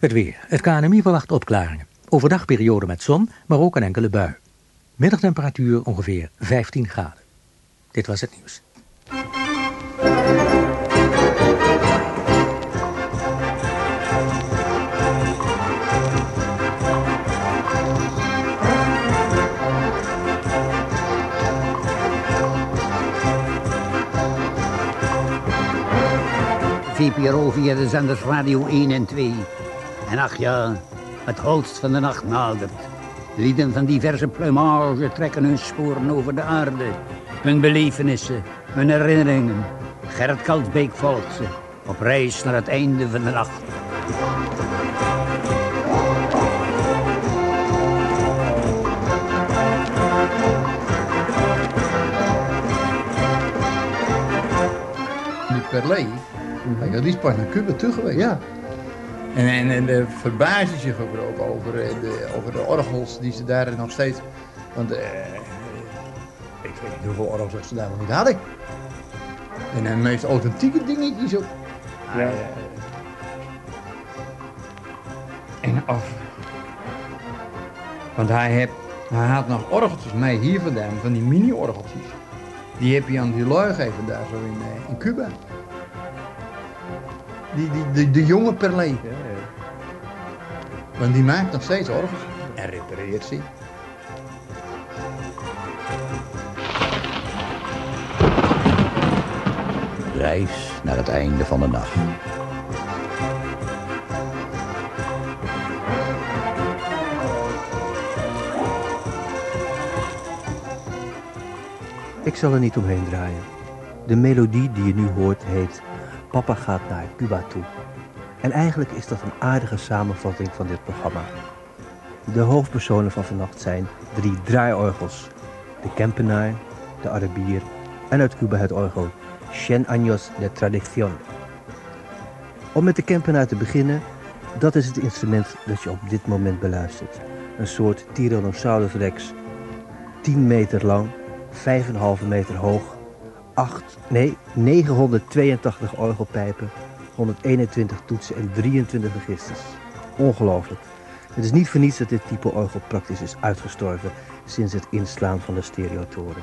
Het weer. Het KNMI verwacht opklaringen. Overdag periode met zon, maar ook een enkele bui. Middagtemperatuur ongeveer 15 graden. Dit was het nieuws. VPRO via de zenders Radio 1 en 2. En ach ja, het holst van de nacht nadert. Lieden van diverse plumage trekken hun sporen over de aarde. Hun belevenissen, hun herinneringen. Gerrit Kaltbeek volgt ze, op reis naar het einde van de nacht. Die Perlé, ja, die is pas naar Cuba toe geweest. Ja. En, en, en de verbaasde zich ook over, eh, de, over de orgels die ze daar nog steeds... Want eh, ik weet niet hoeveel orgels ze daar nog niet hadden. En de meest authentieke dingetjes ook. Ja. En of... Want hij, heeft, hij had nog orgeltjes mee hier vandaan, van die mini-orgeltjes. Die heb je aan die lui gegeven daar zo in, in Cuba. Die, die, de, de jonge Perlé. Want die maakt nog steeds orgels. En repareert ze. Reis naar het einde van de nacht. Ik zal er niet omheen draaien. De melodie die je nu hoort heet Papa gaat naar Cuba toe. En eigenlijk is dat een aardige samenvatting van dit programma. De hoofdpersonen van vannacht zijn drie draaiorgels. De Kempenaar, de Arabier en uit Cuba het orgel Cien Años de Tradición. Om met de Kempenaar te beginnen, dat is het instrument dat je op dit moment beluistert. Een soort Tyrannosaurus rex, 10 meter lang, 5,5 meter hoog, 8, nee, 982 orgelpijpen, 121 toetsen en 23 registers. Ongelooflijk. Het is niet voor niets dat dit type orgel praktisch is uitgestorven sinds het inslaan van de stereotoren.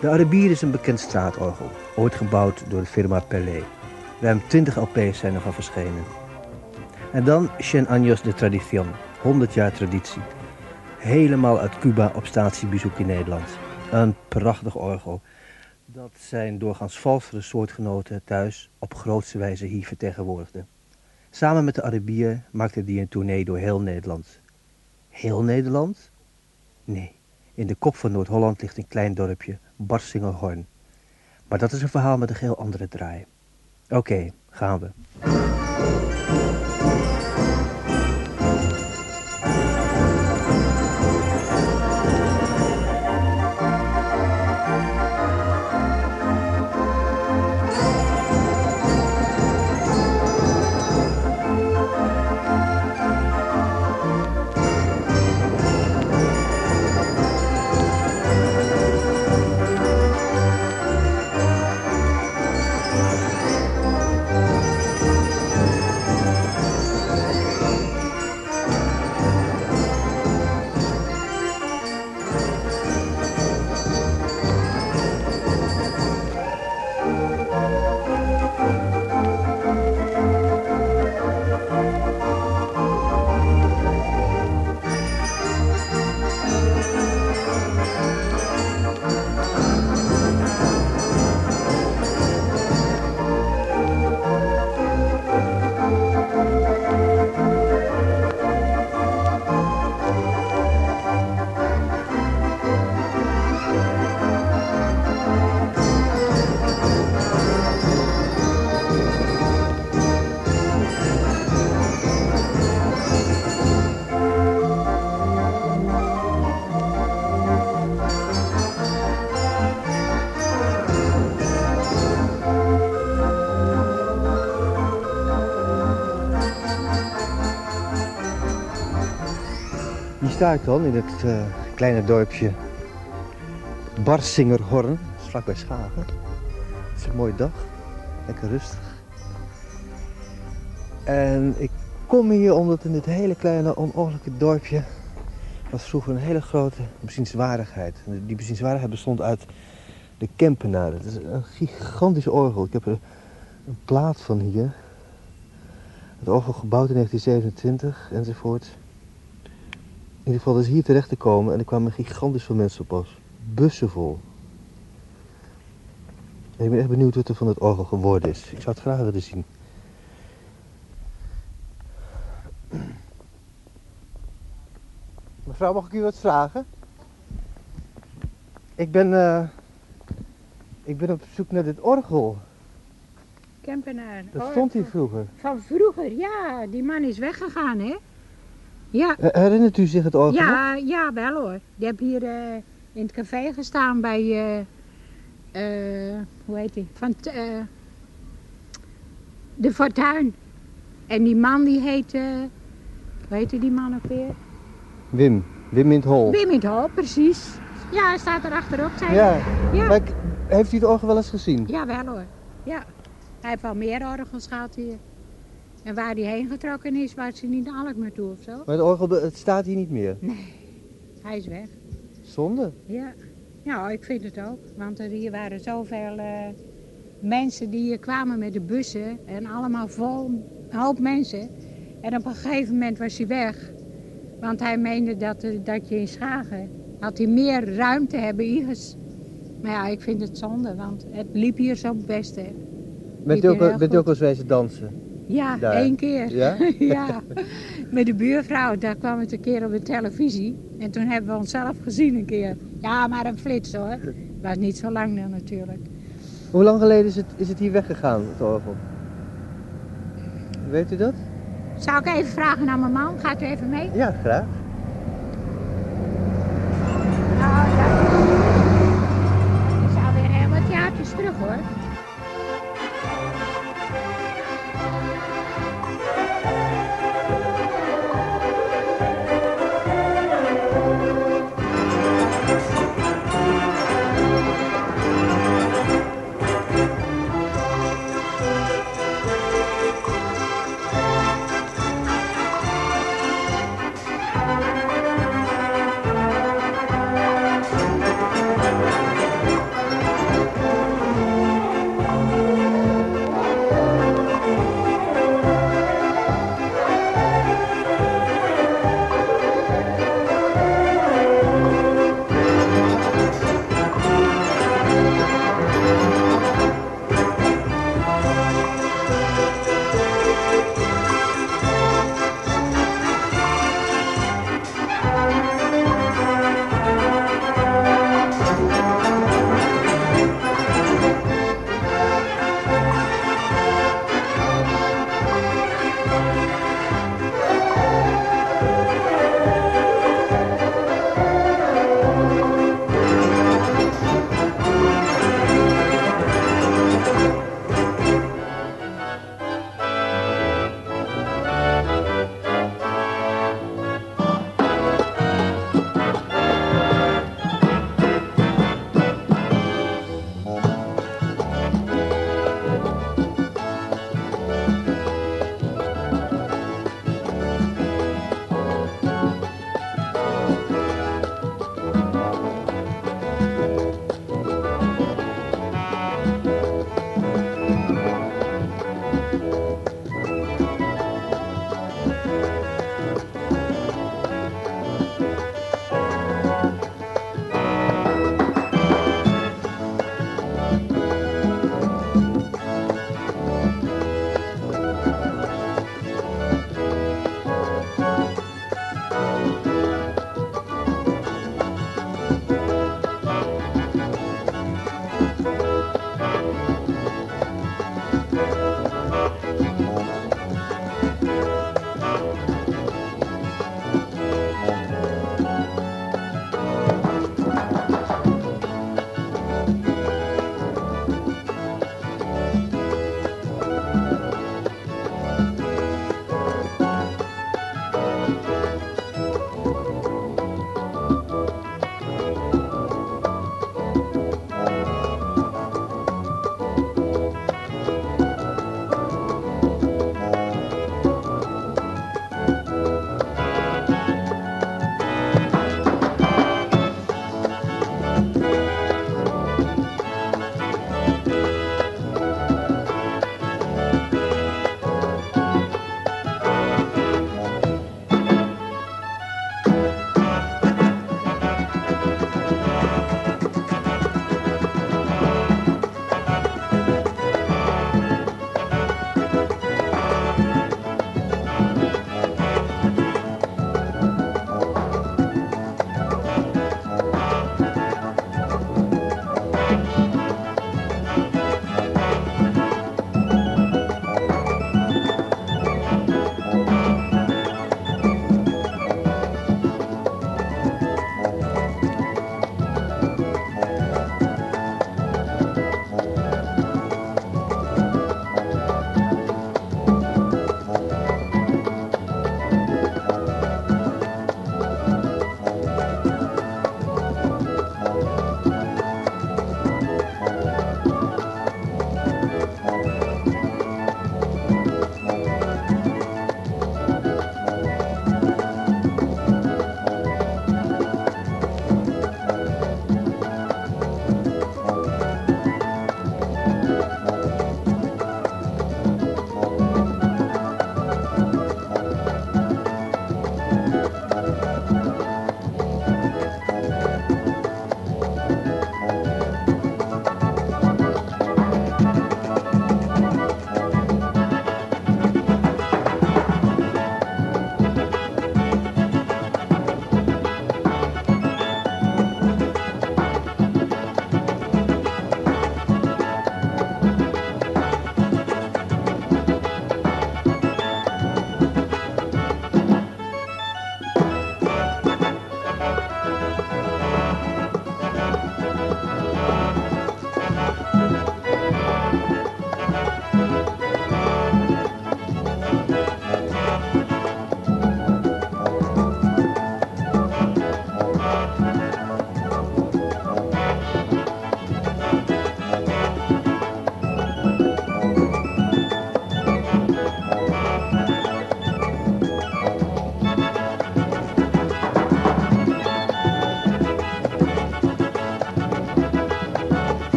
De Arabier is een bekend straatorgel, ooit gebouwd door de firma Perlé. Ruim 20 LP's zijn ervan verschenen. En dan Cien Años de Tradición, 100 jaar traditie. Helemaal uit Cuba op statiebezoek in Nederland. Een prachtig orgel. Dat zijn doorgaans valsere soortgenoten thuis op grootste wijze hier vertegenwoordigde. Samen met de Arabier maakte die een tournee door heel Nederland. Heel Nederland? Nee, in de kop van Noord-Holland ligt een klein dorpje, Barsingelhorn. Maar dat is een verhaal met een heel andere draai. Oké, gaan we. Ik dan in het eh, kleine dorpje Barsingerhorn, vlakbij Schagen. Het is een mooie dag, lekker rustig. En ik kom hier omdat in dit hele kleine onogelijke dorpje was vroeger een hele grote bezienswaardigheid. En die bezienswaardigheid bestond uit de Kempenaar. Het is een gigantisch orgel. Ik heb er een plaat van hier. Het orgel gebouwd in 1927 enzovoort. In ieder geval is hier terecht te komen en er kwamen gigantisch veel mensen op. Bussen vol. En ik ben echt benieuwd wat er van het orgel geworden is. Ik zou het graag willen zien. Mevrouw, mag ik u wat vragen? Ik ben, eh, ik ben op zoek naar dit orgel. Kempenaar. Dat Oh, stond hier vroeger. Van vroeger, ja. Die man is weggegaan, hè? Ja, Herinnert u zich het orgel? ja, ja wel hoor. Die heb hier eh, in het café gestaan bij, eh, eh, hoe heet die? Van de Fortuin. En die man die heet, hoe heette die man ook weer? Wim. Wim in het hol. Wim in het Hol, precies. Ja, hij staat er achterop. Zei Ja. ja. Maar heeft u het orgel wel eens gezien? Ja, wel hoor. Ja. Hij heeft wel meer orgels gehad hier. En waar hij heen getrokken is, was hij niet naar Alkmaar toe of zo. Maar het orgel het staat hier niet meer. Hij is weg. Zonde. Ja. Ja, ik vind het ook. Want er hier waren zoveel eh, mensen die hier kwamen met de bussen. En allemaal vol, een hoop mensen. En op een gegeven moment was hij weg. Want hij meende dat, er- dat je in Schagen had hij meer ruimte hebben Iris. Maar ja, ik vind het zonde, want het liep hier zo best. Hè. Bent Ik u ook, bent u ook eens wezen dansen? Ja, Daar. één keer. Ja? ja, met de buurvrouw. Daar kwam het een keer op de televisie. En toen hebben we onszelf gezien een keer. Ja, maar een flits hoor. Was niet zo lang dan natuurlijk. Hoe lang geleden is het, is het hier weggegaan, het orgel? Weet u dat? Zou ik even vragen aan mijn man? Gaat u even mee? Ja, graag. Nou, dat is alweer heel wat jaartjes terug hoor.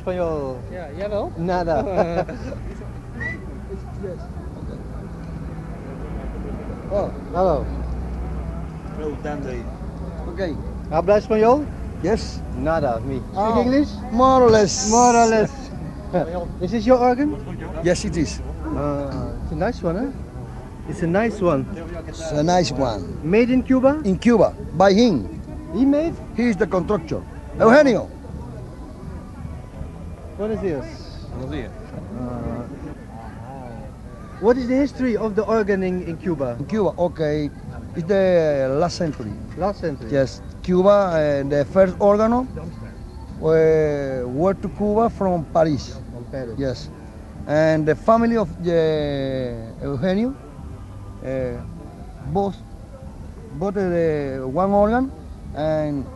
Español. Ja, jij wel? Nada. oh, hallo. Okay. Habla español? Yes. Nada, me. Speak Oh. English? More or less. More or less. Is this your organ? Yes, it is. Uh, it's a nice one, huh? It's a nice one. It's a nice one. Made in Cuba? In Cuba, by him. He made? He is the constructor. Eugenio. What is this? Buenos días. Uh, what is the history of the organ in, in Cuba? In Cuba, okay. It's the last century. Last century? Yes, Cuba, uh, the first organo were, were to Cuba from Paris. From Paris. Yes. And the family of the Eugenio uh, both bought the one organ and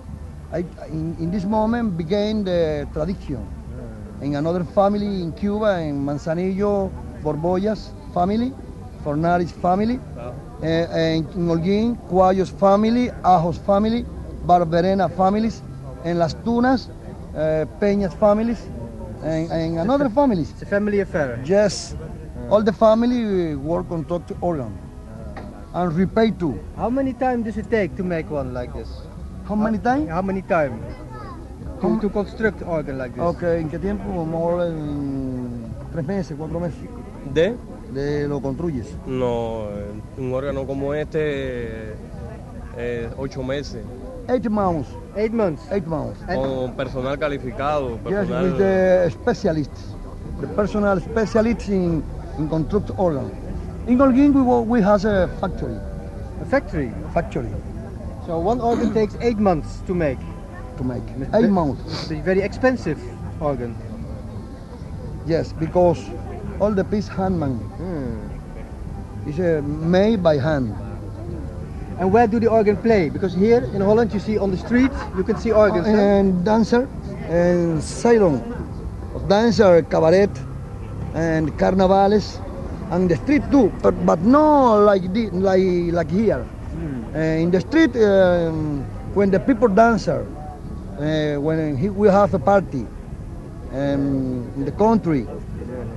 I, in, in this moment began the tradition. In another family in Cuba, in Manzanillo, Borboyas family, Fornaris family, uh, and in Holguín, Cuayos family, Ajos family, Barberena families, and Las Tunas, uh, Peñas families, and, and another families. It's a family affair. Yes, all the family work on top organ and repay too. How many times does it take to make one like this? How many times? How many time to, to construct organ like this? Okay, ¿en qué tiempo? More en tres meses, cuatro meses. ¿De? De lo construyes. No, eh, un órgano como este, eh, ocho meses, Eight months. Eight months. Eight months. con personal calificado, Yes, personal... with the specialists, the personal specialists in, in construct organ. In Holguín we, we have a factory. A factory. Factory So one organ takes eight months to make. To make. It's Eight months. It's a very expensive organ. Yes, because all the piece handman Hmm. is uh, made by hand. And where do the organ play? Because here in Holland you see on the street you can see organs. huh? and dancer and salon dancer cabaret and carnavals and the street too but but no like the, like like here Uh, in the street um, when the people dancer uh, when he, we have a party um, in the country.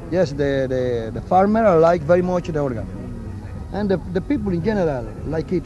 Yes the, the the farmer like very much the organ. And the, the people in general like it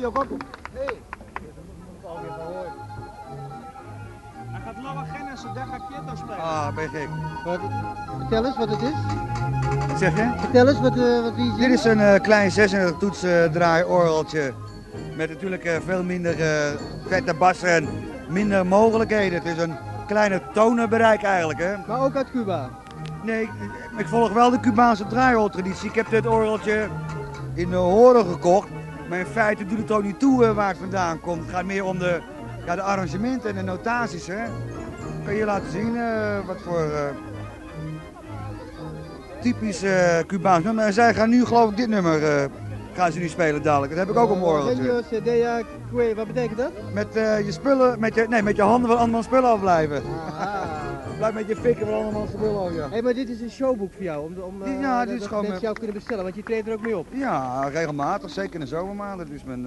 Mario Hij gaat lange Gennis en Dega Quieto spelen. Ah, ben je. Wat, vertel eens wat het is. Wat zeg je? Vertel eens wat, uh, wat Dit is een uh, klein 36 toets uh. Met natuurlijk eh, veel minder vette bassen en minder mogelijkheden. Het is een kleine tonenbereik eigenlijk. Hè? Maar ook uit Cuba? Nee, ik, volg wel de Cubaanse draaiorgeltraditie. Ik heb dit orgeltje in de horen gekocht maar in feite doet het ook niet toe waar het vandaan komt. Het gaat meer om de, ja, de arrangementen en de notaties. Hè? Kan je laten zien wat voor typisch uh, Cubaans nummer. En zij gaan nu geloof ik dit nummer uh, gaan ze nu spelen dadelijk. Dat heb ik ook mijn orgeltje. Wat betekent dat? Met uh, je spullen, met je, nee, met je handen van andermans spullen afblijven. Blijf met je fikken van andermans spullen af, ja. Hey, maar dit is een showboek voor jou, om, om ja, dit is dat gewoon mensen jou kunnen bestellen, want je treedt er ook mee op. Ja, regelmatig, zeker in de zomermaanden. Dit is mijn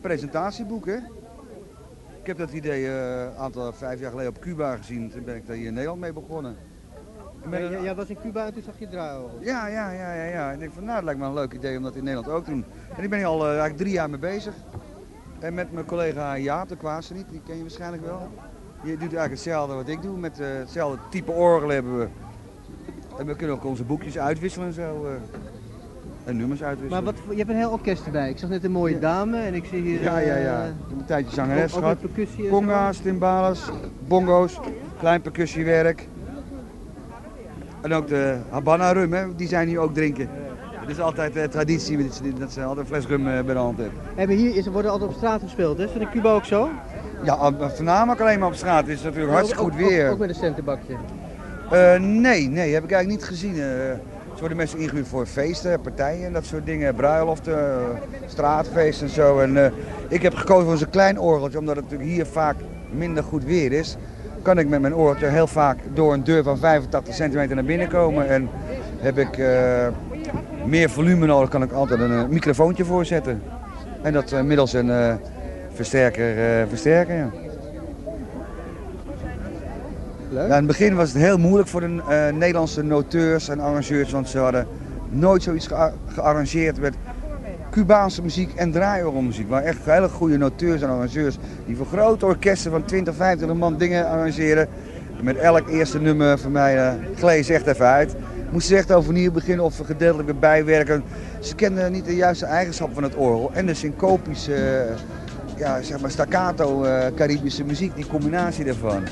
presentatieboek, hè. Ik heb dat idee een aantal vijf jaar geleden op Cuba gezien. Toen ben ik daar hier in Nederland mee begonnen. Met ja, jij was in Cuba en toen zag je draaien. Ja, ja, ja, ja, ja. Ik denk van, nou, het lijkt me een leuk idee om dat in Nederland ook te doen. En ik ben hier al uh, eigenlijk drie jaar mee bezig. En met mijn collega Jaap de Kwaassen niet, die ken je waarschijnlijk wel. Die doet eigenlijk hetzelfde wat ik doe, met uh, hetzelfde type orgel hebben we. En we kunnen ook onze boekjes uitwisselen en zo. Uh, en nummers uitwisselen. Maar wat, je hebt een heel orkest erbij. Ik zag net een mooie ja. dame en ik zie hier... Ja, ja, ja. Heb een tijdje zangeres gehad. Conga's, timbales, bongo's, klein percussiewerk. En ook de Habana rum, hè, die zijn hier ook drinken. Het is altijd uh, traditie dat ze altijd een fles rum bij de hand hebben. En hier is, worden altijd op straat gespeeld, hè? Is dat in Cuba ook zo? Ja, voornamelijk alleen maar op straat. Het is natuurlijk hartstikke goed weer. Ook, ook met een centenbakje? Uh, nee, nee, heb ik eigenlijk niet gezien. er worden mensen ingehuurd voor feesten, partijen en dat soort dingen. Bruiloften, straatfeesten en zo. En, ik heb gekozen voor zo'n klein orgeltje, omdat het natuurlijk hier vaak minder goed weer is kan ik met mijn oortje heel vaak door een deur van 85 centimeter naar binnen komen. En heb ik uh, meer volume nodig, kan ik altijd een uh, microfoontje voorzetten. En dat uh, middels een versterker versterken. Ja. Ja, in het begin was het heel moeilijk voor de Nederlandse noteurs en arrangeurs, want ze hadden nooit zoiets gearrangeerd met Cubaanse muziek en draaiorgelmuziek. Maar echt hele goede noteurs en arrangeurs die voor grote orkesten van 20, 25 man dingen arrangeren. Met elk eerste nummer van mij uh, glees echt even uit. Moesten ze echt overnieuw beginnen of gedeeltelijk weer bijwerken. Ze kenden niet de juiste eigenschappen van het orgel. En de syncopische, uh, ja, zeg maar staccato uh, Caribische muziek, die combinatie daarvan.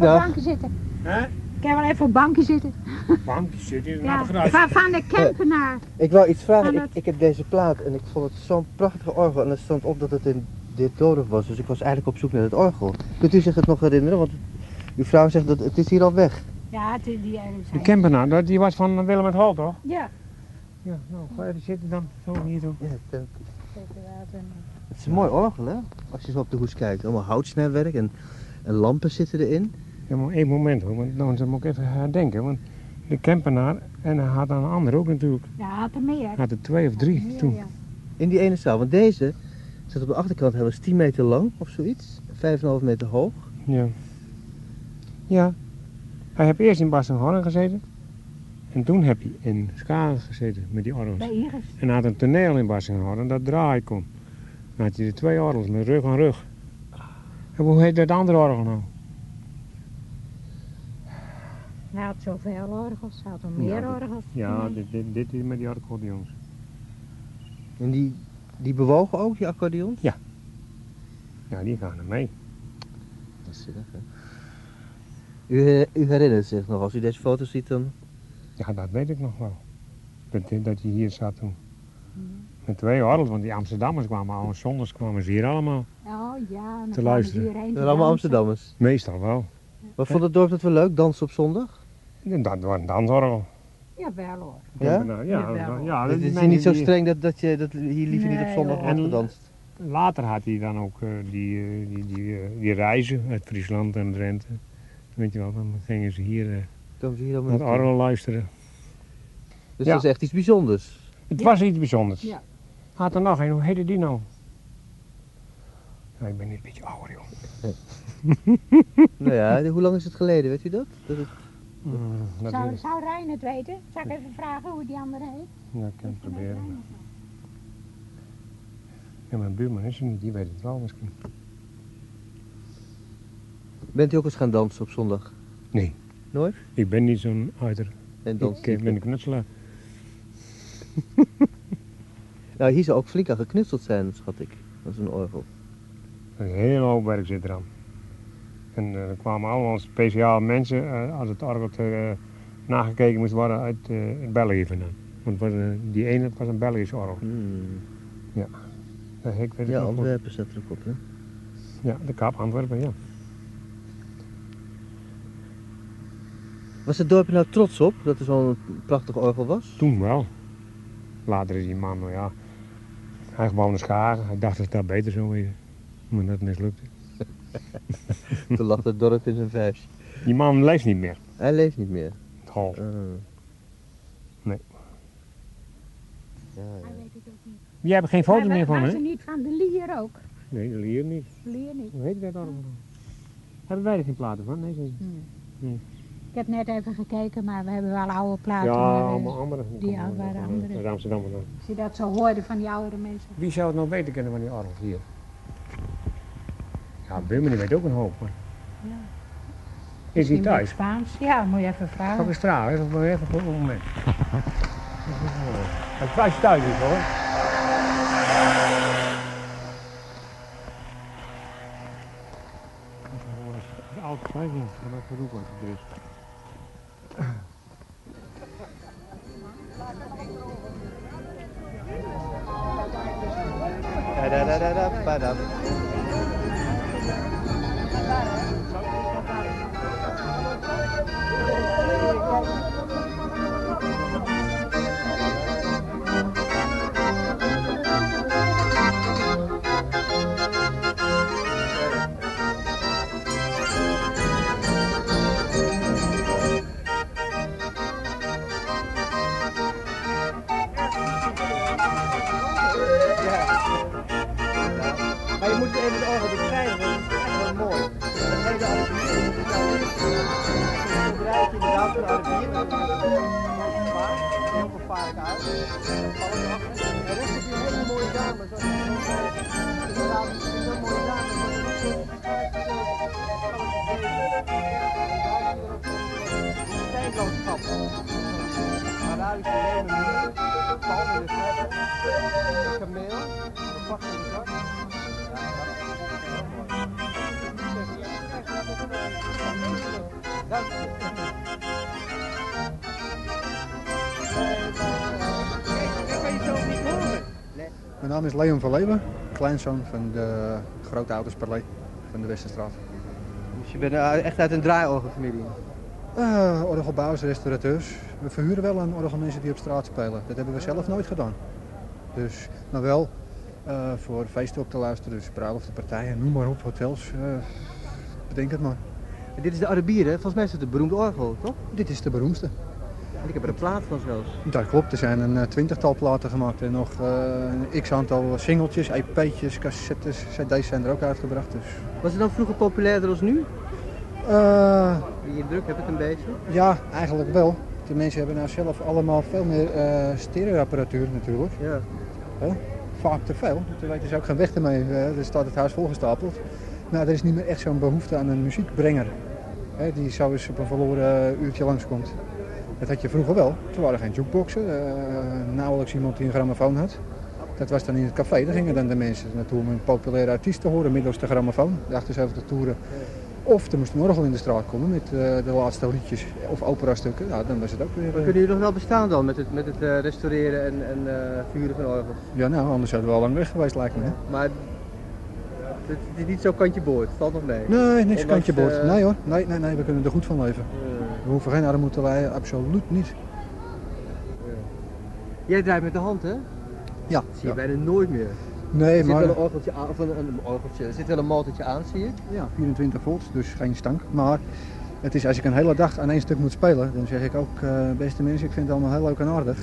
Wel even op Goeiedag. een bankje zitten. Hè? Ik kan wel even op een bankje zitten. Bankje zitten in Ja, het gras. van, van de Kempenaar. Ik wou iets vragen. Ik, ik heb deze plaat en ik vond het zo'n prachtige orgel. En er stond op dat het in dit dorp was. Dus ik was eigenlijk op zoek naar het orgel. Kunt u zich het nog herinneren? Want uw vrouw zegt dat het is hier al weg. Ja, het is die. De Kempenaar, dat- die was van Willem het Hol, toch? Ja. Ja, nou, ga even zitten dan. Zo hier zo. Ja, water. het is een mooi orgel, hè? Als je zo op de hoes kijkt. Allemaal houtsnijwerk en, en lampen zitten erin. Ja, maar één moment hoor, want dan moet ik even herdenken. Want de Kempenaar, en hij had dan een ander ook natuurlijk. Ja, had er meer. Hij had er twee of drie Meer, toen. ja. In die ene zaal. Want deze zit op de achterkant. Hij was 10 meter lang of zoiets. 5,5 meter hoog. Ja. Ja. Hij heeft eerst in Bassenhorn gezeten. En toen heb hij in Skagen gezeten met die orgels. Bij Iris. En hij had een toneel in Bassenhorn dat draaien kon. Dan had hij de twee orgels met rug aan rug. En hoe heet dat andere orgel nou? Hij had zoveel orgels. Hij had nog meer Ja, orgels. Ja, dit, dit, dit is met die accordeons. En die, die bewogen ook, die accordeons? Ja, die gaan er mee. Dat is zinnig, hè? U, her- u herinnert zich nog, als u deze foto ziet dan... Ja, dat weet ik nog wel. Dat, dat hij hier zat toen. Met twee orgels, want die Amsterdammers kwamen al, zondags kwamen ze hier allemaal. Oh ja. en dan Te luisteren. ze hierheen Dat te zijn allemaal. Amsterdammers. Meestal wel. Wat vond het dorp dat wel leuk, dansen op zondag? Dat was een dansorgel. Jawel hoor. Ja? Ja, ja, ja, het is die niet zo die- streng dat, dat je dat hier liever niet op zondag wordt gedanst. Later had hij dan ook eh, die, eh, die, die, eh, die reizen uit Friesland en Drenthe. Weet je wel, dan gingen ze hier eh, naar orgel luisteren. Dus Ja. dat is echt iets bijzonders. Het Ja. was iets bijzonders. Ja. Had er nog een, hoe heette die nou? Ja, ik ben niet een beetje ouder, joh. nou ja, hoe lang is het geleden, weet u dat? dat het... Mm, Zou, zou Rijn het weten? Zal ik even vragen hoe die andere heet? dat kan ik proberen. Ja, mijn buurman is er niet, die weet het wel misschien. Bent u ook eens gaan dansen op zondag? Nee. Nooit? Ik ben niet zo'n uiter. En dans Ik eh, ben een knutselaar. Nou, hier zou ook flink aan geknutseld zijn, schat ik. Dat is een orgel. Een hele hoop werk zit eraan. En eh, er kwamen allemaal speciaal mensen eh, als het orgel eh, nagekeken moest worden uit België vandaan. Want het die ene was een Belgisch orgel. Hmm. Dat ik weet het Ja, goed. Antwerpen staat er ook op, hè? Ja, de Kaap Antwerpen, ja. Was het dorp er nou trots op dat er zo'n prachtig orgel was? Toen wel. Later is die man, nou ja, hij woonde Schagen. Hij dacht dat dat beter zou wezen. Maar dat mislukte. Toen lag het dorp in zijn vuist. Die man leeft niet meer. Hij leeft niet meer. Het hol. Ah. Nee. Hij Ja, ja. weet het ook niet. Jij hebt geen foto Maar meer van, hè? er niet van de lier ook? Nee, de lier niet. Lier niet. Hoe heet dat allemaal? Hebben wij er geen platen van? Nee, zeker. Nee. Ik heb net even gekeken, maar we hebben wel oude platen. Ja, eh, allemaal andere. die waren andere. Amsterdam. Als je dat zo hoorde van die oudere mensen. Wie zou het nou beter kennen van die orgel hier? Ja, Bummen die weet ook een hoop. Maar... Ja. Is hij thuis? Spaans? Ja, moet je even Ga vragen. eens straal, even, even voor een moment. Het thuis thuis is hoor. Oud jaar, van dat geroep wat er is. Da-da-da-da-da-ba-dam. Maar je Leon van Leeuwen, kleinzoon van de grote auto's Parley van de Westerstraat. Dus je bent eh, echt uit een draaiorgelfamilie? Uh, orgelbouwers, restaurateurs. We verhuren wel aan orgelmensen die op straat spelen. Dat hebben we zelf nooit gedaan. Dus, maar wel uh, voor feesten op te luisteren, dus bruiloften, partijen, noem maar op, hotels. Uh, bedenk het maar. En dit is de Arabier, hè? Volgens mij is het de beroemde orgel, toch? Dit is de beroemde. Ik heb er een plaat van zelfs. Dat klopt, er zijn een twintigtal platen gemaakt en nog een x-aantal singeltjes, EP'tjes, cassettes, cd's zijn er ook uitgebracht. Dus. Was het dan vroeger populairder als nu? Uh, je druk hebt het een beetje? Ja, eigenlijk wel. De mensen hebben nou zelf allemaal veel meer uh, stereoapparatuur natuurlijk. Ja. Huh? Vaak te veel. Toen weten ze ook geen weg ermee. Uh, er staat het huis volgestapeld. Nou, er is niet meer echt zo'n behoefte aan een muziekbrenger. Hè, die zo eens op een verloren uurtje langskomt. Dat had je vroeger wel. Toen waren er geen jukeboxen. nauwelijks iemand die een grammofoon had. Dat was dan in het café. Daar gingen dan de mensen naartoe om een populaire artiest te horen middels de grammofoon. De 78 toeren. Of er moest een orgel in de straat komen met uh, de laatste liedjes of operastukken. Nou, dan was het ook weer... Uh... Kunnen jullie nog wel bestaan dan met het, met het uh, restaureren en, en vuren van orgels? Ja, nou, anders zouden we al lang weg geweest lijkt me. Hè? Maar het is niet zo kantje boord, valt nog mee? Nee, niks Ondanks, kantje boord. Nee hoor, nee, nee, nee, we kunnen er goed van leven. We hoeven geen armoede te lijden, absoluut niet. Jij draait met de hand, hè? Ja. Dat zie je bijna nooit meer. Nee, er maar... zit wel een orgeltje aan, of een, een orgeltje, er zit wel een motortje aan, zie je? Ja, 24 volt, dus geen stank. Maar het is, als ik een hele dag aan één stuk moet spelen, dan zeg ik ook, uh, beste mensen, ik vind het allemaal heel leuk en aardig.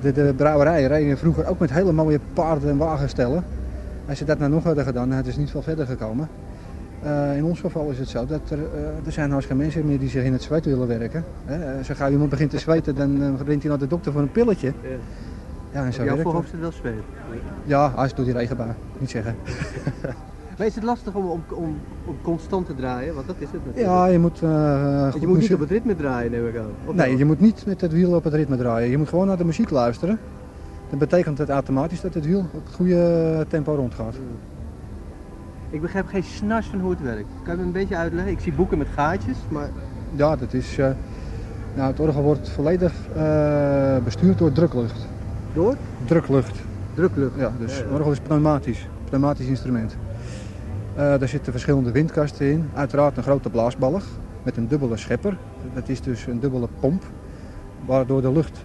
De, de brouwerijen reden vroeger ook met hele mooie paarden en wagenstellen. Als ze dat nou nog hadden gedaan, dan hadden ze niet veel verder gekomen. Uh, in ons geval is het zo dat er, uh, er zijn haast geen mensen meer die zich in het zweet willen werken. Uh, zo gauw iemand begint te zweten, dan rent hij naar de dokter voor een pilletje. Ja. Ja, en zo jouw voorhoofd zit wel zweet. Ja, hij door die regenbui. Niet zeggen. maar is het lastig om, om, om, om, constant te draaien? Want dat is het natuurlijk. Ja, je moet... Je moet niet op het ritme draaien, neem ik aan. Nee, je moet niet met het wiel op het ritme draaien. Je moet gewoon naar de muziek luisteren. Dat betekent het automatisch dat het wiel op het goede tempo rondgaat. Ik begrijp geen snars van hoe het werkt. Kan je me een beetje uitleggen? Ik zie boeken met gaatjes, maar... Ja, dat is... Uh, nou, het orgel wordt volledig uh, bestuurd door druklucht. Door? Druklucht. Druklucht? Ja, dus ja, ja. orgel is pneumatisch. Pneumatisch instrument. Uh, daar zitten verschillende windkasten in. Uiteraard een grote blaasballig met een dubbele schepper. Dat is dus een dubbele pomp. Waardoor de lucht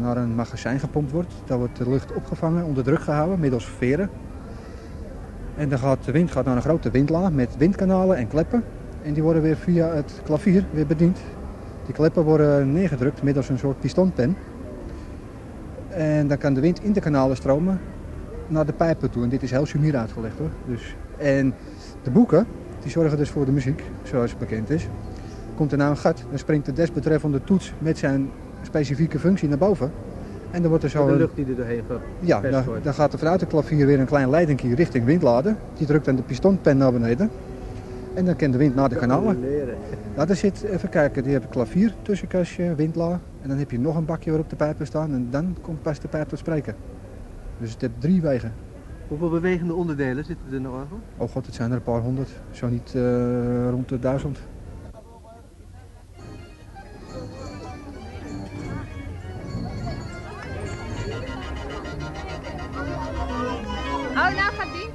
naar een magazijn gepompt wordt. Daar wordt de lucht opgevangen, onder druk gehouden middels veren. En dan gaat de wind gaat naar een grote windla met windkanalen en kleppen. En die worden weer via het klavier weer bediend. Die kleppen worden neergedrukt middels een soort pistonpen. En dan kan de wind in de kanalen stromen naar de pijpen toe. En dit is heel sumier uitgelegd hoor. Dus, en de boeken, die zorgen dus voor de muziek, zoals bekend is. Komt er nou een gat, dan springt de desbetreffende toets met zijn specifieke functie naar boven. En dan wordt er zo... De lucht die er doorheen gaat. Ja, dan, dan gaat er vanuit het klavier weer een klein leidingje richting windladen. Die drukt dan de pistonpen naar beneden. En dan kan de wind naar de kanalen. Nou, daar zit, even kijken, die heb een klavier, tussenkastje, windla. En dan heb je nog een bakje waarop de pijpen staan. En dan komt pas de pijp tot spreken. Dus het heeft drie wegen. Hoeveel bewegende onderdelen zitten er in de orgel? Oh god, het zijn er een paar honderd. Zo niet uh, rond de duizend. Oh, nou gaat die.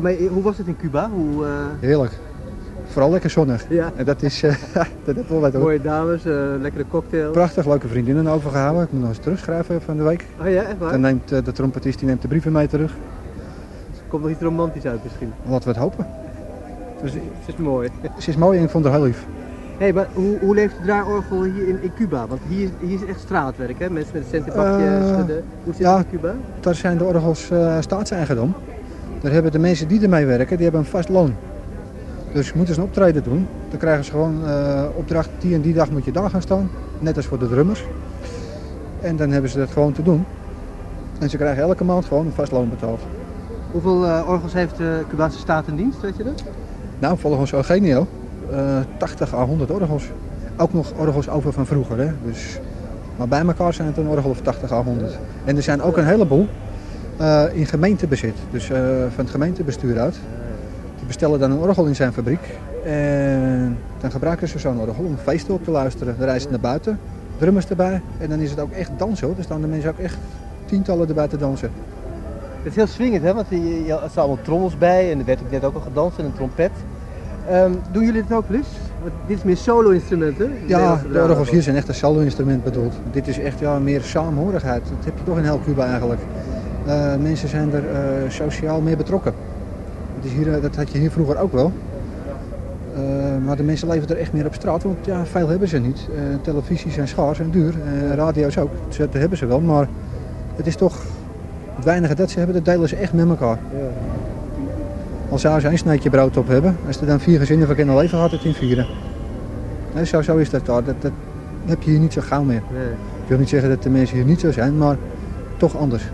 Maar hoe was het in Cuba? Hoe, eh, Heerlijk. Vooral lekker zonnig. Ja. En dat is, eh, dat is wel wat hoor. Mooie dames, eh, lekkere cocktail. Prachtig, leuke vriendinnen overgehouden. Ik moet nog eens terugschrijven van de week. Oh ja, echt waar? Dan neemt eh, de trompetist die neemt de brieven mee terug. Komt nog iets romantisch uit misschien. Laten we het hopen. Dus, het is mooi. Ze is mooi en ik vond haar heel lief. Hé, maar hoe, hoe leeft het draaiorgel hier in, in Cuba? Want hier, hier is echt straatwerk, hè? Mensen met een Eh, schudden. Hoe zit ja. het in Cuba? Daar zijn de orgels eh, staatseigendom. Daar hebben de mensen die ermee werken, die hebben een vast loon. Dus moeten ze een optreden doen, dan krijgen ze gewoon eh, opdracht, die en die dag moet je daar gaan staan. Net als voor de drummers. En dan hebben ze dat gewoon te doen. En ze krijgen elke maand gewoon een vast loon betaald. Hoeveel eh, orgels heeft de Cubaanse staat in dienst, weet je dat? Nou, volgens Eugenio, eh 80 à 100 orgels. Ook nog orgels over van vroeger. Hè? Dus, maar bij elkaar zijn het een orgel of 80 à 100. En er zijn ook een heleboel in gemeentebezit. Dus eh, van het gemeentebestuur uit. Die bestellen dan een orgel in zijn fabriek. En dan gebruiken ze zo'n orgel om feesten op te luisteren. Dan reizen ze naar buiten, drummers erbij. En dan is het ook echt dansen hoor. Dan staan de mensen ook echt tientallen erbij te dansen. Het is heel swingend, hè? Want er staan allemaal trommels bij en er werd ook net ook al gedanst en een trompet. Ehm, doen jullie het ook eens? Want dit is meer solo-instrumenten. Ja, de orgels hier zijn echt een solo-instrument bedoeld. Dit is echt ja, meer saamhorigheid. Dat heb je toch in heel Cuba eigenlijk. Eh, mensen zijn er eh, sociaal meer betrokken. Dat, is hier, eh, dat had je hier vroeger ook wel. Maar de mensen leven er echt meer op straat, want ja, veel hebben ze niet. Eh, televisies zijn schaars en duur, eh, radio's ook. Dus dat hebben ze wel, maar het is toch het weinige dat ze hebben, dat delen ze echt met elkaar. Al zou ze een sneetje brood op hebben, als er dan vier gezinnen van kunnen leven, gaat het in vieren. Nee, zo, zo is dat daar. Dat, dat heb je hier niet zo gauw meer. Nee. Ik wil niet zeggen dat de mensen hier niet zo zijn, maar toch anders.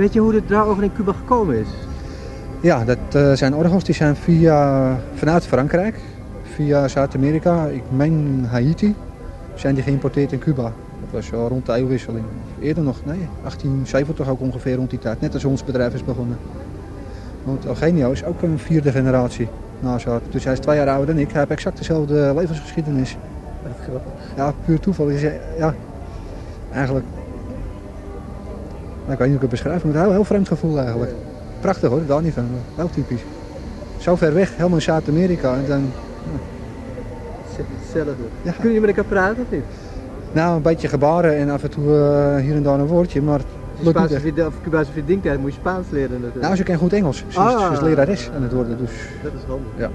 Weet je hoe dit draaiorgel in Cuba gekomen is? Ja, dat eh, zijn orgels die zijn via, vanuit Frankrijk, via Zuid-Amerika, ik meen Haiti, zijn die geïmporteerd in Cuba. Dat was rond de eeuwwisseling. Eerder nog, nee, 1870 ook ongeveer rond die tijd. Net als ons bedrijf is begonnen. Want Eugenio is ook een vierde generatie nazaat. Dus hij is twee jaar ouder dan ik. Hij heeft exact dezelfde levensgeschiedenis. Ja, puur toeval. Is, ja, eigenlijk, ik weet niet hoe ik het beschrijf, maar het is een heel, heel vreemd gevoel eigenlijk. Prachtig hoor, daar niet van. Heel typisch. Zo ver weg, helemaal in Zuid-Amerika. En dan, Hetzelfde. Kunnen jullie met elkaar praten of niet? nou, een beetje gebaren en af en toe eh, hier en daar een woordje, maar Spaanse vriendin, of Cubaanse vriendin moet je Spaans leren natuurlijk. Nou, ze kan goed Engels. Ze is, Ah. ze is lerares aan het worden, dus Dat is handig. ja.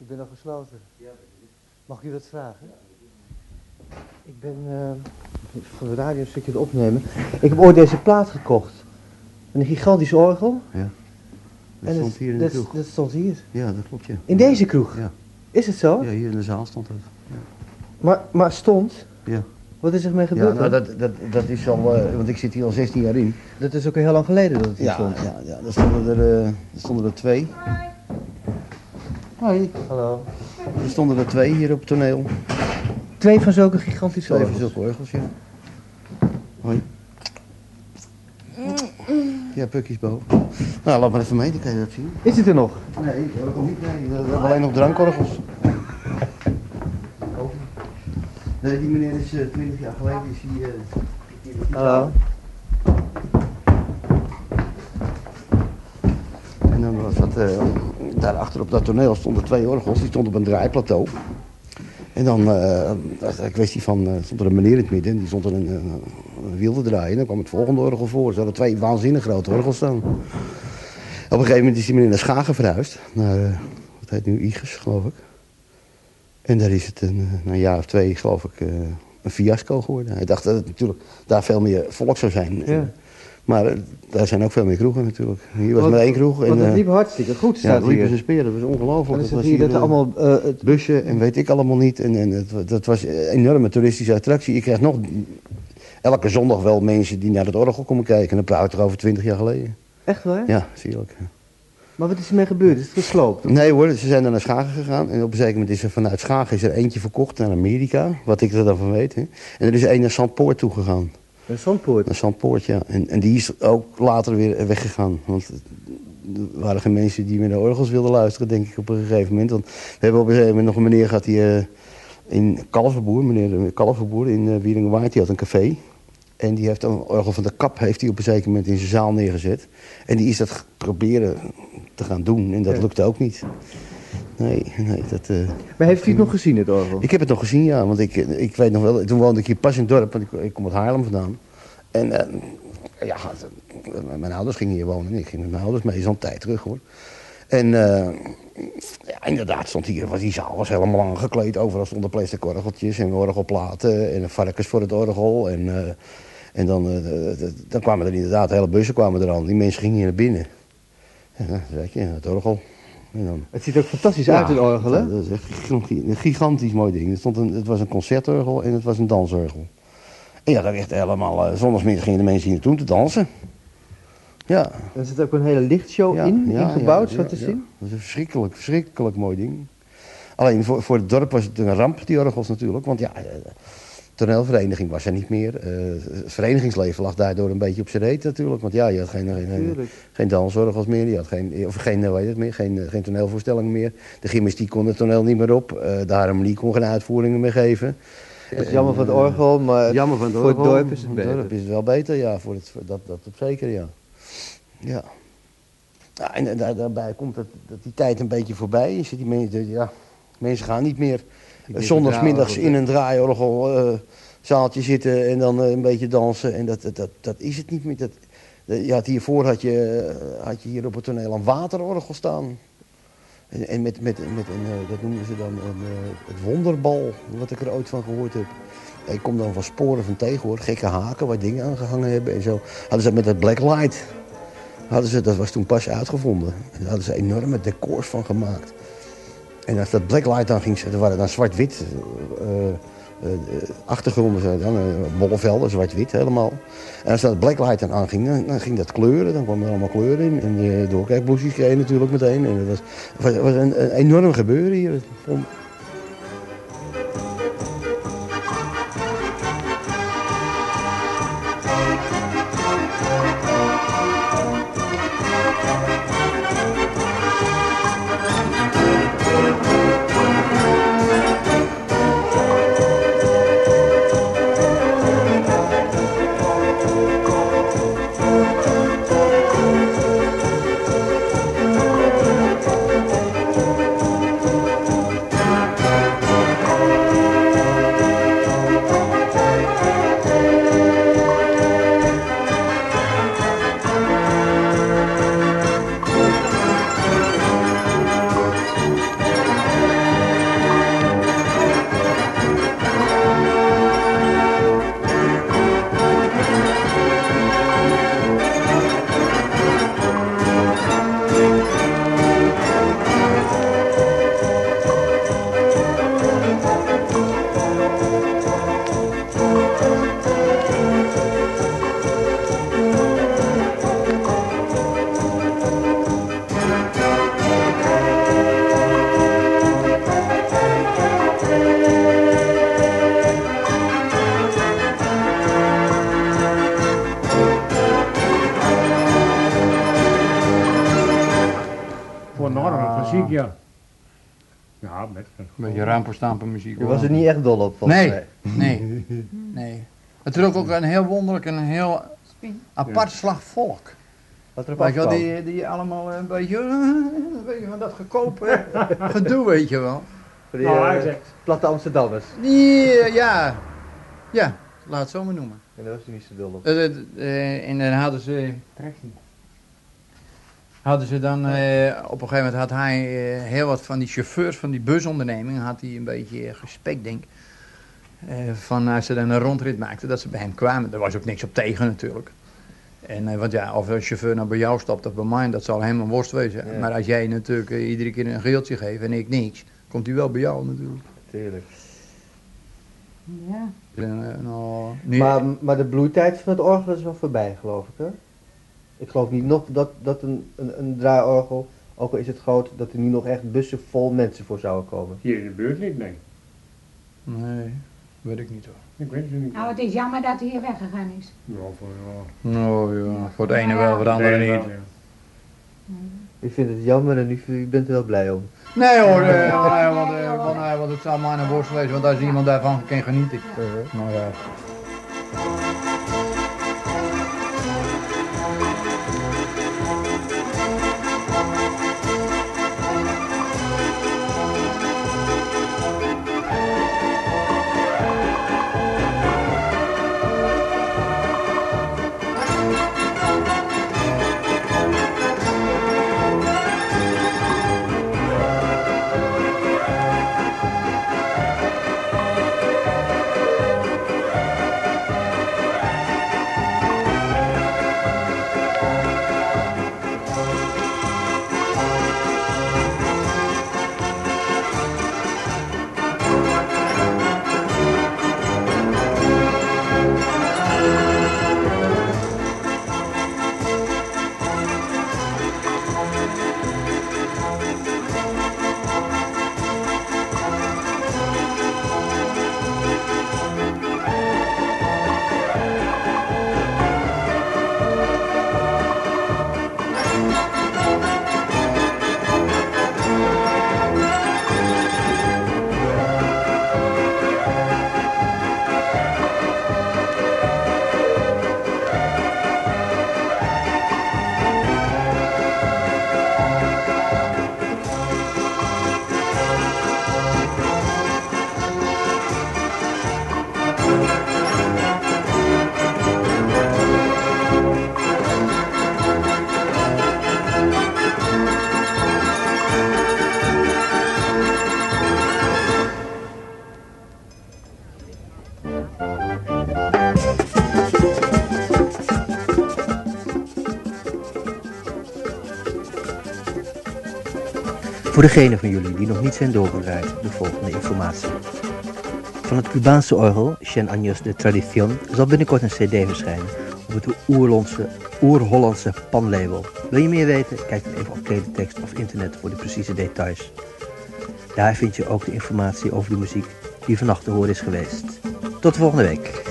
Ik ben nog gesloten. Mag ik u wat vragen? Ik ben eh, voor de radio een stukje te opnemen. Ik heb ooit deze plaat gekocht. Een gigantisch orgel. Ja. Dat En stond hier in de dat, kroeg. dat stond hier. Ja, dat klopt, ja. In deze kroeg? Ja. Is het zo? Ja, hier in de zaal stond het. Maar, maar stond? Ja. Wat is er mee Ja, gebeurd nou, dan? dat, dat, dat is al, eh, want ik zit hier al 16 jaar in. Dat is ook al heel lang geleden dat het hier Ja, stond. ja, ja, daar stonden er, eh, er stonden er twee. Hoi. Hallo. Er stonden er twee hier op het toneel. Twee van zulke gigantische Twee van orgels? zulke orgels, ja. Hoi. Ja, Pukkie is boven. Nou, laat maar even mee, dan kan je dat zien. Is het er nog? Nee, orgel niet. Nee, we hebben alleen nog drankorgels. Nee, die meneer is eh, 20 jaar geleden is eh, die Hallo. En dan was dat, eh, daarachter op dat toneel stonden twee orgels, die stonden op een draaiplateau. En dan eh, was het een kwestie van, eh, stond er een meneer in het midden, die stond er een, een, een wiel te draaien. En dan kwam het volgende orgel voor. Ze hadden twee waanzinnig grote orgels staan. Op een gegeven moment is die meneer naar Schagen verhuisd, naar, eh, wat heet nu, Iges, geloof ik. En daar is het een, eh, jaar of twee, geloof ik, eh, een fiasco geworden. Hij dacht dat het natuurlijk daar veel meer volk zou zijn. Ja. Maar eh, daar zijn ook veel meer kroegen natuurlijk. Hier was Want- maar één kroeg. want het eh, liep hartstikke goed, Ja, staat het liep hier. speer, dat was ongelooflijk. En Dat was hier dat eh, allemaal... eh, het- bussen en weet ik allemaal niet. En, en het, dat was een enorme toeristische attractie. Je krijgt nog elke zondag wel mensen die naar het orgel komen kijken. En dan praat ik over twintig jaar geleden. Echt waar? Ja, zielig. Maar wat is er mee gebeurd? Is het gesloopt? Nee hoor, ze zijn dan naar Schagen gegaan. En op een zeker moment is er vanuit Schagen is er eentje verkocht naar Amerika. Wat ik er dan van weet. Hè. En er is één naar Zandpoort toegegaan. Een zandpoort? Naar Zandpoort, ja. En, en die is ook later weer weggegaan. Want er waren geen mensen die meer naar orgels wilden luisteren, denk ik, op een gegeven moment. Want we hebben op een gegeven moment nog een meneer gehad die eh, in Kalverboer, meneer Kalverboer in uh, Wieringenwaard, die had een café. En die heeft een orgel van de kap heeft hij op een zeker moment in zijn zaal neergezet. En die is dat proberen te gaan doen. En dat Ja. lukte ook niet. Nee, nee, dat... eh, Maar heeft u het nog gezien, het orgel? ik heb het nog gezien, ja. Want ik, ik weet nog wel, toen woonde ik hier pas in het dorp, want ik, ik kom uit Haarlem vandaan. En eh, ja, mijn ouders gingen hier wonen en ik ging met mijn ouders mee, een tijd terug hoor. En eh, ja, inderdaad stond hier, was die zaal was helemaal aangekleed. Overal stonden plastic orgeltjes en orgelplaten en varkens voor het orgel. En, eh, en dan, eh, dan kwamen er inderdaad hele bussen kwamen er aan. Die mensen gingen hier naar binnen. En dan zeg je, het orgel. Dan, Het ziet er ook fantastisch uit, het orgel, hè? dat is echt gigantisch, een gigantisch mooi ding. Het, stond een, het was een concertorgel en het was een dansorgel. En ja, dat echt helemaal, uh, zondagsmiddag gingen de mensen hier naartoe te dansen. Ja. Er zit ook een hele lichtshow in, ingebouwd, zo te zien. Dat is een verschrikkelijk, verschrikkelijk mooi ding. Alleen voor, voor het dorp was het een ramp, die orgels natuurlijk. Want ja, eh, toneelvereniging was er niet meer. Eh, het verenigingsleven lag daardoor een beetje op zijn reet natuurlijk. Want ja, je had geen, geen, geen, meer. Je had geen, of geen, heet het meer, geen, eh, geen toneelvoorstellingen meer. De gymnastiek kon het toneel niet meer op. eh, de harmonie kon geen uitvoeringen meer geven. Het is jammer van het orgel, maar Jammer van het voor het dorp is het Voor beter. dorp is het wel beter, ja. Voor het, voor dat, dat op zeker, ja. Ja. ja en daar, daarbij komt dat, dat die tijd een beetje voorbij is. Die mensen, ja, mensen gaan niet meer zondagsmiddags dat in een draaiorgel uh, zaaltje zitten en dan uh, een beetje dansen. En dat, dat, dat, dat is het niet meer. Dat, je had hiervoor had je, had je hier op het toneel een waterorgel staan. En, en met, met, met een, dat noemen ze dan een, het wonderbal, wat ik er ooit van gehoord heb. Ik kom dan van sporen van tegen hoor, gekke haken waar dingen aan gehangen hebben en zo. Hadden ze met dat blacklight, hadden ze, dat was toen pas uitgevonden. En daar hadden ze enorme decors van gemaakt. En als dat blacklight dan ging zetten, waren dan zwart-wit. Uh, achtergronden, dan uh, bollevelden, zwart-wit helemaal. En als dat blacklight dan aanging, dan, dan ging dat kleuren. Dan kwamen er allemaal kleuren in. En de doorkijkbloesjes kreeg natuurlijk meteen. En dat was, was, een, enorm gebeuren hier. Ramperstampen muziek. Je was er niet echt dol op, volgens Nee, mij. nee, nee. Het is ook, ook een heel wonderlijk en een heel apart slag volk. Wat erop Weet je wel, die, die allemaal een beetje, een beetje van dat gekopen gedoe, weet je wel. Voor die, Nou, eh, hij zegt- platte Amsterdammers. Ja, ja, ja, laat het zo maar noemen. En daar was hij niet zo dol op. Eh, eh, eh, en dan hadden ze. Hadden ze dan, eh, op een gegeven moment had hij eh, heel wat van die chauffeurs van die busonderneming, had hij een beetje eh, gespekt, denk ik. Eh, van als ze dan een rondrit maakten, dat ze bij hem kwamen. Er was ook niks op tegen natuurlijk. En, eh, want ja, of een chauffeur nou bij jou stapt of bij mij, dat zal hem een worst wezen. Ja. Maar als jij natuurlijk iedere keer een geeltje geeft en ik niks, komt hij wel bij jou natuurlijk. Tuurlijk. Ja. En, eh, nou, nee. Maar, maar de bloeitijd van het orgel is wel voorbij, geloof ik, hè? Ik geloof niet nog dat, dat een, een, een draaiorgel, ook al is het groot, dat er nu nog echt bussen vol mensen voor zouden komen. Hier in de buurt niet, nee. Nee, weet ik niet hoor. Ik weet het niet. Nou, het is jammer dat hij hier weggegaan is. Ja, voor, ja. Nou ja, voor het ene wel, voor het andere Nee, niet. wel, ja. Ik vind het jammer en u, u bent er wel blij om. Nee hoor, eh, nee, want, eh, want, nee, want het zou maar een worst wezen, want als iemand daarvan kan genieten. Nou ja. Voor degenen van jullie die nog niet zijn doorgedraaid, de volgende informatie. Van het Cubaanse orgel, Cien Años de Tradición, zal binnenkort een cd verschijnen op het oer-Hollandse panlabel. Wil je meer weten? Kijk dan even op teletext of internet voor de precieze details. Daar vind je ook de informatie over de muziek die vannacht te horen is geweest. Tot volgende week.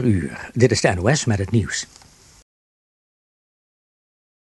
4 uur. Dit is de NOS met het nieuws.